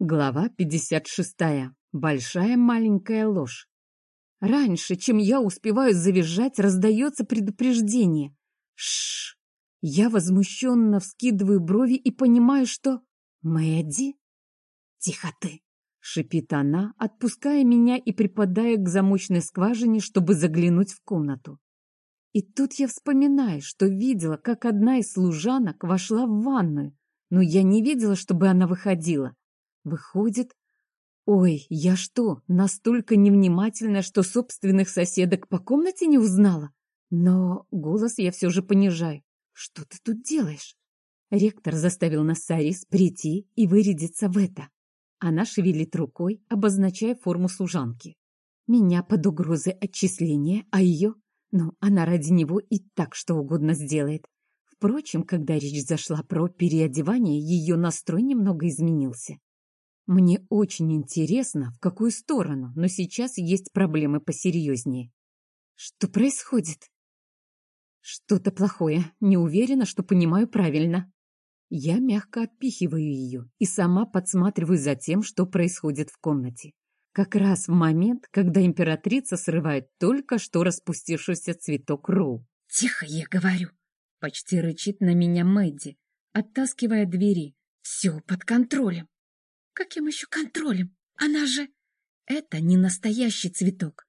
Глава 56. Большая маленькая ложь. Раньше, чем я успеваю завизжать, раздается предупреждение. Шш! Я возмущенно вскидываю брови и понимаю, что... Мэдди? Тихо ты! Шипит она, отпуская меня и припадая к замочной скважине, чтобы заглянуть в комнату. И тут я вспоминаю, что видела, как одна из служанок вошла в ванную, но я не видела, чтобы она выходила. Выходит... Ой, я что, настолько невнимательная, что собственных соседок по комнате не узнала? Но голос я все же понижаю. Что ты тут делаешь? Ректор заставил нас с Арис прийти и вырядиться в это. Она шевелит рукой, обозначая форму служанки. Меня под угрозой отчисления, а ее... Ну, она ради него и так что угодно сделает. Впрочем, когда речь зашла про переодевание, ее настрой немного изменился. Мне очень интересно, в какую сторону, но сейчас есть проблемы посерьезнее. Что происходит? Что-то плохое. Не уверена, что понимаю правильно. Я мягко отпихиваю ее и сама подсматриваю за тем, что происходит в комнате. Как раз в момент, когда императрица срывает только что распустившийся цветок Роу. «Тихо, я говорю!» — почти рычит на меня Мэдди, оттаскивая двери. «Все под контролем!» Каким еще контролем? Она же... Это не настоящий цветок.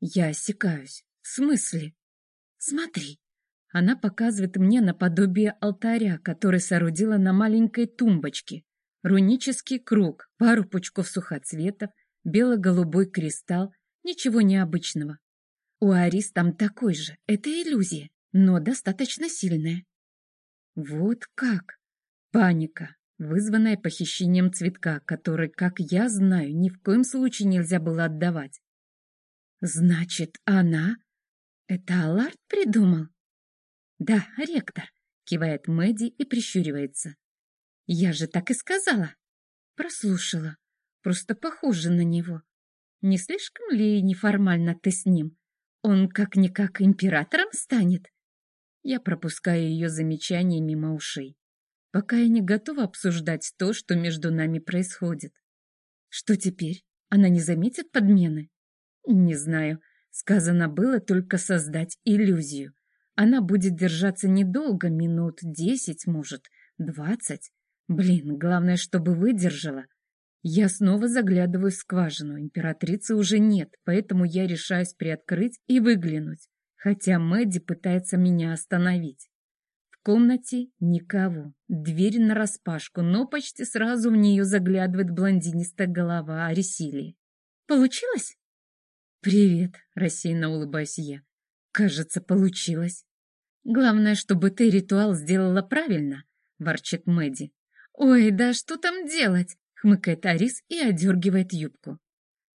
Я осекаюсь. В смысле? Смотри. Она показывает мне наподобие алтаря, который соорудила на маленькой тумбочке. Рунический круг, пару пучков сухоцветов, бело-голубой кристалл. Ничего необычного. У Арис там такой же. Это иллюзия, но достаточно сильная. Вот как. Паника вызванная похищением цветка, который, как я знаю, ни в коем случае нельзя было отдавать. Значит, она... Это Аларт придумал? Да, ректор, кивает Мэдди и прищуривается. Я же так и сказала. Прослушала. Просто похоже на него. Не слишком ли неформально ты с ним? Он как-никак императором станет? Я пропускаю ее замечание мимо ушей пока я не готова обсуждать то, что между нами происходит. Что теперь? Она не заметит подмены? Не знаю. Сказано было только создать иллюзию. Она будет держаться недолго, минут десять, может, двадцать. Блин, главное, чтобы выдержала. Я снова заглядываю в скважину. Императрицы уже нет, поэтому я решаюсь приоткрыть и выглянуть, хотя Мэдди пытается меня остановить комнате никого. Дверь нараспашку, но почти сразу в нее заглядывает блондинистая голова Аресилии. «Получилось?» «Привет», — рассеянно улыбаюсь я. «Кажется, получилось». «Главное, чтобы ты ритуал сделала правильно», — ворчит Мэдди. «Ой, да что там делать?» — хмыкает Арис и одергивает юбку.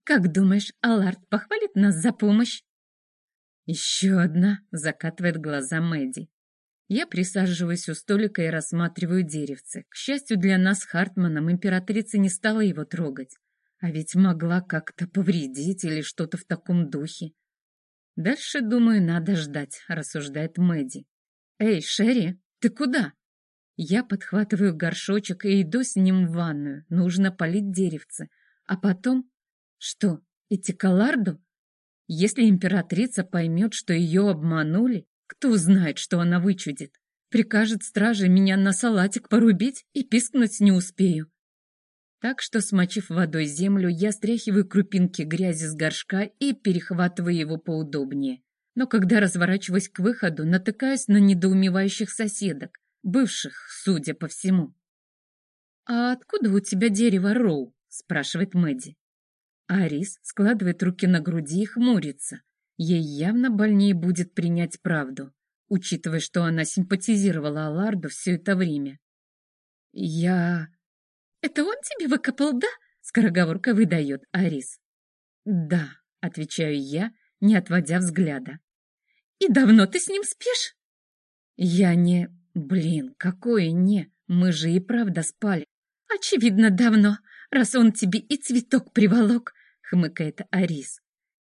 «Как думаешь, Аларт похвалит нас за помощь?» «Еще одна», — закатывает глаза Мэдди. Я присаживаюсь у столика и рассматриваю деревце. К счастью для нас Хартманом, императрица не стала его трогать. А ведь могла как-то повредить или что-то в таком духе. Дальше, думаю, надо ждать, рассуждает Мэдди. Эй, Шерри, ты куда? Я подхватываю горшочек и иду с ним в ванную. Нужно полить деревце. А потом... Что, идти к Аларду? Если императрица поймет, что ее обманули, кто знает, что она вычудит? Прикажет страже меня на салатик порубить и пискнуть не успею. Так что, смочив водой землю, я стряхиваю крупинки грязи с горшка и перехватываю его поудобнее. Но когда разворачиваюсь к выходу, натыкаюсь на недоумевающих соседок, бывших, судя по всему. «А откуда у тебя дерево, Роу?» — спрашивает Мэдди. Арис складывает руки на груди и хмурится. Ей явно больнее будет принять правду, учитывая, что она симпатизировала Аларду все это время. «Я...» «Это он тебе выкопал, да?» — скороговорка выдает Арис. «Да», — отвечаю я, не отводя взгляда. «И давно ты с ним спишь?» «Я не... Блин, какое не? Мы же и правда спали». «Очевидно, давно, раз он тебе и цветок приволок», — хмыкает Арис.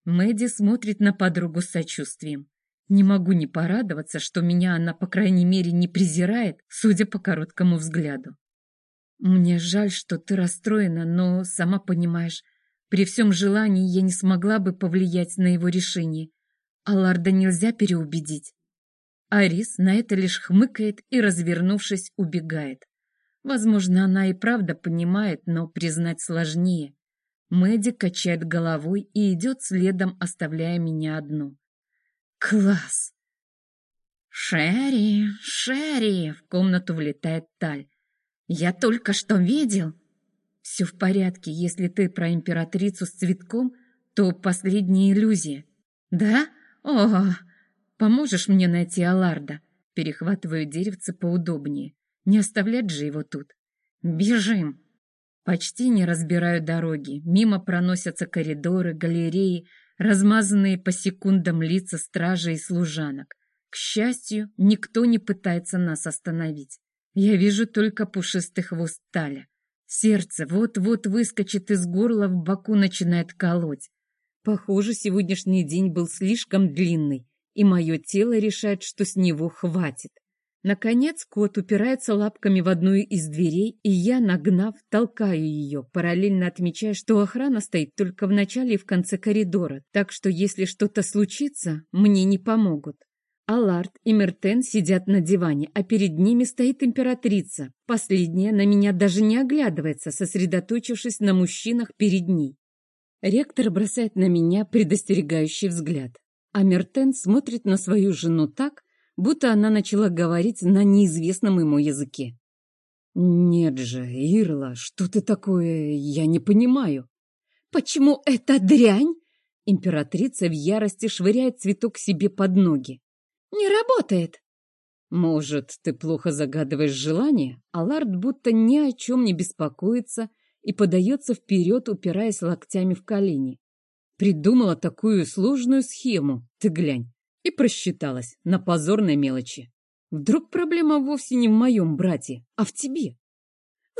Мэдди смотрит на подругу с сочувствием. Не могу не порадоваться, что меня она, по крайней мере, не презирает, судя по короткому взгляду. Мне жаль, что ты расстроена, но, сама понимаешь, при всем желании я не смогла бы повлиять на его решение. А Ларда нельзя переубедить. Арис на это лишь хмыкает и, развернувшись, убегает. Возможно, она и правда понимает, но признать сложнее. Мэдди качает головой и идет следом, оставляя меня одну. Класс! Шерри, Шерри! В комнату влетает Таль. Я только что видел. Все в порядке, если ты про императрицу с цветком, то последняя иллюзия. Да? О, поможешь мне найти Аларда? Перехватываю деревце поудобнее. Не оставлять же его тут. Бежим! Почти не разбираю дороги. Мимо проносятся коридоры, галереи, размазанные по секундам лица стражей и служанок. К счастью, никто не пытается нас остановить. Я вижу только пушистый хвост Таля. Сердце вот-вот выскочит из горла, в боку начинает колоть. Похоже, сегодняшний день был слишком длинный, и мое тело решает, что с него хватит. Наконец кот упирается лапками в одну из дверей, и я, нагнав, толкаю ее, параллельно отмечая, что охрана стоит только в начале и в конце коридора, так что если что-то случится, мне не помогут. Аларт и Мертен сидят на диване, а перед ними стоит императрица. Последняя на меня даже не оглядывается, сосредоточившись на мужчинах перед ней. Ректор бросает на меня предостерегающий взгляд, а Мертен смотрит на свою жену так, будто она начала говорить на неизвестном ему языке. «Нет же, Ирла, что ты такое? Я не понимаю». «Почему эта дрянь?» Императрица в ярости швыряет цветок себе под ноги. «Не работает!» «Может, ты плохо загадываешь желание?» Аларт будто ни о чем не беспокоится и подается вперед, упираясь локтями в колени. «Придумала такую сложную схему, ты глянь и просчиталась на позорной мелочи. Вдруг проблема вовсе не в моем брате, а в тебе?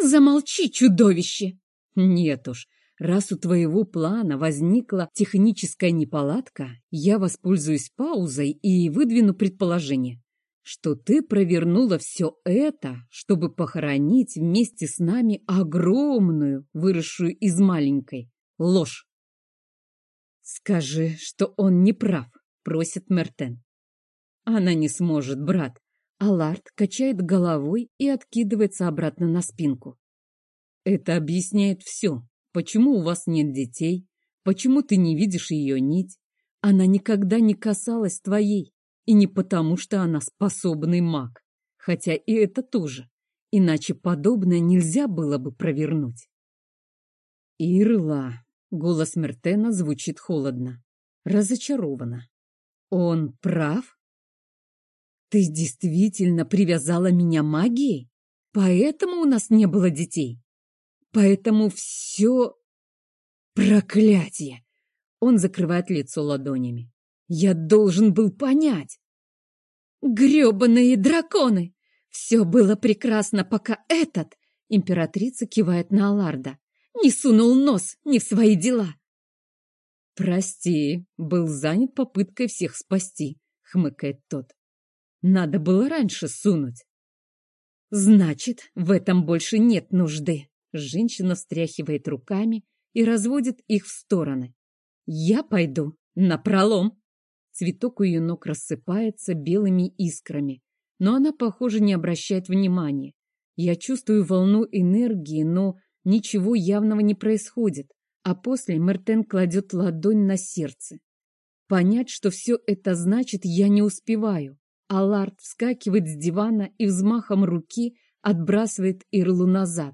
Замолчи, чудовище! Нет уж, раз у твоего плана возникла техническая неполадка, я воспользуюсь паузой и выдвину предположение, что ты провернула все это, чтобы похоронить вместе с нами огромную, выросшую из маленькой, ложь. Скажи, что он не прав просит Мертен. Она не сможет, брат. Аларт качает головой и откидывается обратно на спинку. Это объясняет все. Почему у вас нет детей? Почему ты не видишь ее нить? Она никогда не касалась твоей. И не потому, что она способный маг. Хотя и это тоже. Иначе подобное нельзя было бы провернуть. Ирла. Голос Мертена звучит холодно. Разочарованно. Он прав? Ты действительно привязала меня магией? Поэтому у нас не было детей? Поэтому все... Проклятие! Он закрывает лицо ладонями. Я должен был понять. Гребаные драконы! Все было прекрасно, пока этот... Императрица кивает на Аларда. Не сунул нос не в свои дела. «Прости, был занят попыткой всех спасти», — хмыкает тот. «Надо было раньше сунуть». «Значит, в этом больше нет нужды», — женщина встряхивает руками и разводит их в стороны. «Я пойду на пролом». Цветок у ее ног рассыпается белыми искрами, но она, похоже, не обращает внимания. Я чувствую волну энергии, но ничего явного не происходит а после Мертен кладет ладонь на сердце. Понять, что все это значит, я не успеваю. Аларт вскакивает с дивана и взмахом руки отбрасывает Ирлу назад.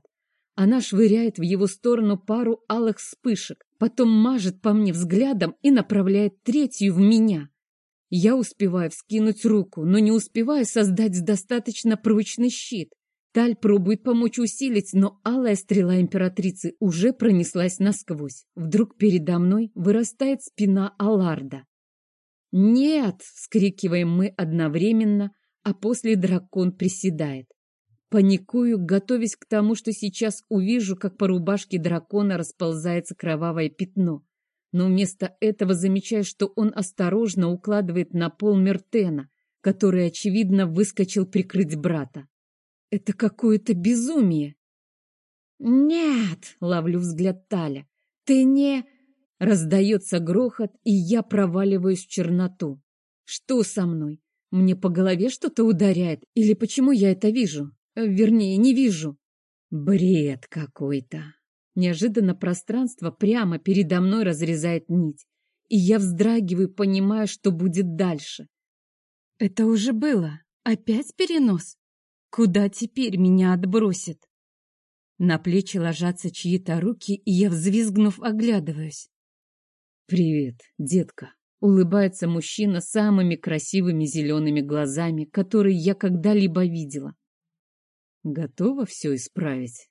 Она швыряет в его сторону пару алых вспышек, потом мажет по мне взглядом и направляет третью в меня. Я успеваю вскинуть руку, но не успеваю создать достаточно прочный щит. Таль пробует помочь усилить, но алая стрела императрицы уже пронеслась насквозь. Вдруг передо мной вырастает спина Аларда. «Нет!» — вскрикиваем мы одновременно, а после дракон приседает. Паникую, готовясь к тому, что сейчас увижу, как по рубашке дракона расползается кровавое пятно. Но вместо этого замечаю, что он осторожно укладывает на пол Мертена, который, очевидно, выскочил прикрыть брата. Это какое-то безумие. «Нет!» — ловлю взгляд Таля. «Ты не...» Раздается грохот, и я проваливаюсь в черноту. Что со мной? Мне по голове что-то ударяет? Или почему я это вижу? Вернее, не вижу. Бред какой-то. Неожиданно пространство прямо передо мной разрезает нить, и я вздрагиваю, понимая, что будет дальше. Это уже было. Опять перенос? Куда теперь меня отбросит? На плечи ложатся чьи-то руки, и я, взвизгнув, оглядываюсь. «Привет, детка!» — улыбается мужчина самыми красивыми зелеными глазами, которые я когда-либо видела. «Готова все исправить?»